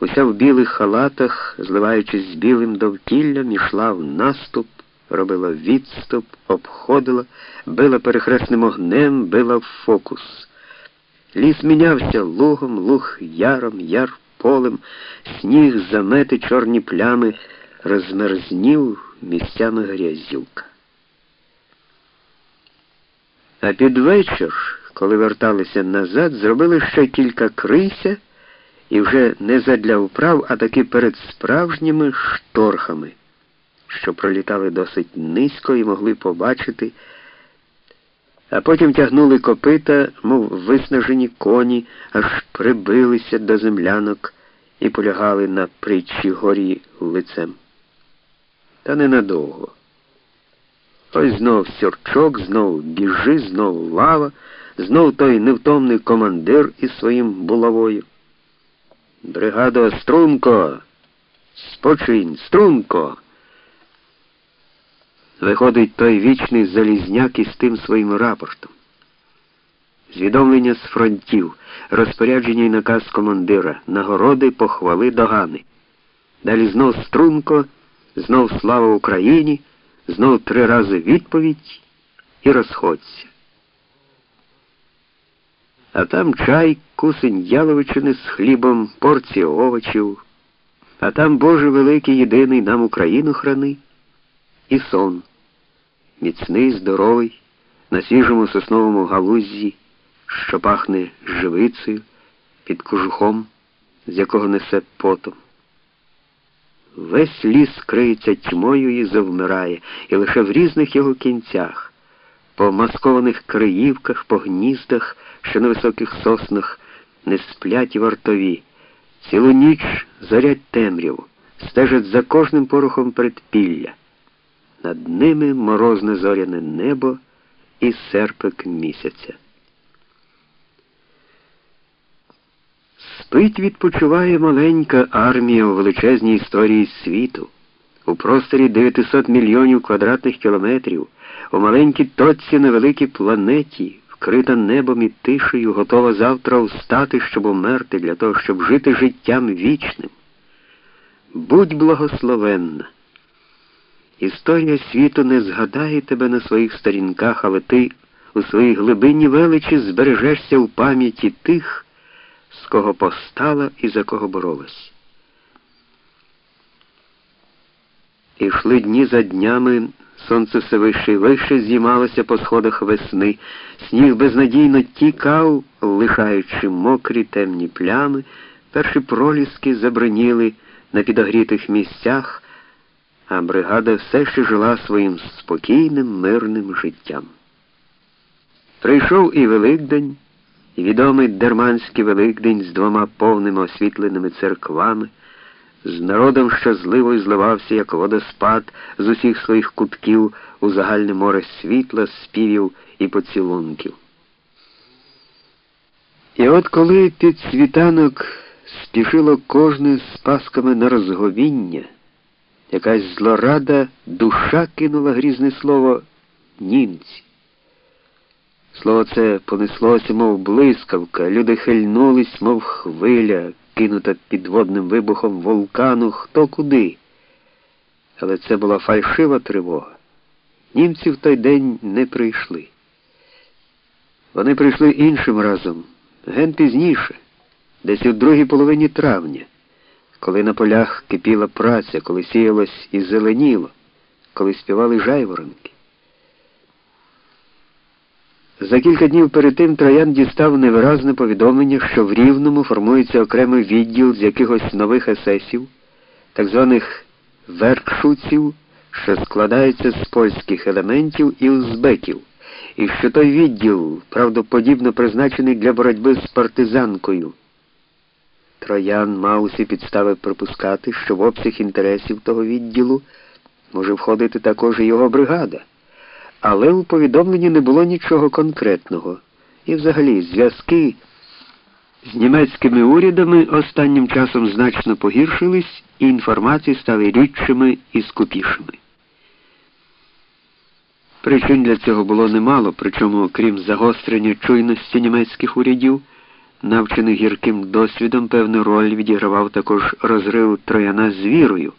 уся в білих халатах, зливаючись з білим довкіллям, ішла в наступ, робила відступ, обходила, била перехресним огнем, била в фокус. Ліс мінявся лугом, луг яром, яр полем, сніг, замети, чорні плями, розмерзнів місцями грязюка. А під вечір, коли верталися назад, зробили ще кілька крися і вже не задля вправ, а таки перед справжніми шторхами, що пролітали досить низько і могли побачити, а потім тягнули копита, мов виснажені коні, аж прибилися до землянок і полягали на притчі горі лицем. Та ненадовго. Ось знов сюрчок, знов біжи, знов лава, знов той невтомний командир із своїм булавою. Бригадо, струнко, спочинь, струнко. Виходить той вічний Залізняк із тим своїм рапортом. Звідомлення з фронтів, розпорядження і наказ командира, нагороди, похвали, догани. Далі знов струнко, знов слава Україні, знов три рази відповідь і розходься. А там чай, кусень яловичини з хлібом, порція овочів, а там, Боже великий, єдиний нам Україну храни, і сон, міцний, здоровий, на свіжому сосновому галуззі, що пахне живицею під кожухом, з якого несе потом. Весь ліс криється тьмою і завмирає, і лише в різних його кінцях, по маскованих криївках, по гніздах, що на високих соснах не сплять вартові, цілу ніч зорять темряву, стежать за кожним порохом предпілля. Над ними морозне зоряне небо і серпик місяця. Спить відпочиває маленька армія у величезній історії світу, у просторі 900 мільйонів квадратних кілометрів, у маленькій точці на великій планеті, вкрита небом і тишею, готова завтра встати, щоб умерти, для того, щоб жити життям вічним. Будь благословенна. Історія світу не згадає тебе на своїх сторінках, але ти у своїй глибині величі збережешся в пам'яті тих з кого постала і за кого боролась. І йшли дні за днями, сонце все вище і вище з'їмалося по сходах весни, сніг безнадійно тікав, лишаючи мокрі темні плями, перші проліски заброніли на підогрітих місцях, а бригада все ще жила своїм спокійним, мирним життям. Прийшов і Великдень і відомий Дерманський Великдень з двома повними освітленими церквами, з народом, що зливо зливався, як водоспад з усіх своїх кутків у загальне море світла, співів і поцілунків. І от коли під світанок спішило кожне з пасками на розговіння, якась злорада душа кинула грізне слово німці. Слово це понеслося, мов блискавка, люди хильнулись, мов хвиля, кинута підводним вибухом вулкану хто куди. Але це була фальшива тривога. Німці в той день не прийшли. Вони прийшли іншим разом, ген пізніше, десь у другій половині травня, коли на полях кипіла праця, коли сіялось і зеленіло, коли співали жайворонки. За кілька днів перед тим Троян дістав невиразне повідомлення, що в Рівному формується окремий відділ з якихось нових есесів, так званих веркшуців, що складається з польських елементів і узбеків, і що той відділ правдоподібно призначений для боротьби з партизанкою. Троян мав усі підстави припускати, що в обсяг інтересів того відділу може входити також і його бригада. Але у повідомленні не було нічого конкретного. І взагалі зв'язки з німецькими урядами останнім часом значно погіршились, і інформації стали рідшими і скупішими. Причин для цього було немало, причому, крім загострення чуйності німецьких урядів, Навчений гірким досвідом певну роль відігравав також розрив трояна з вірою.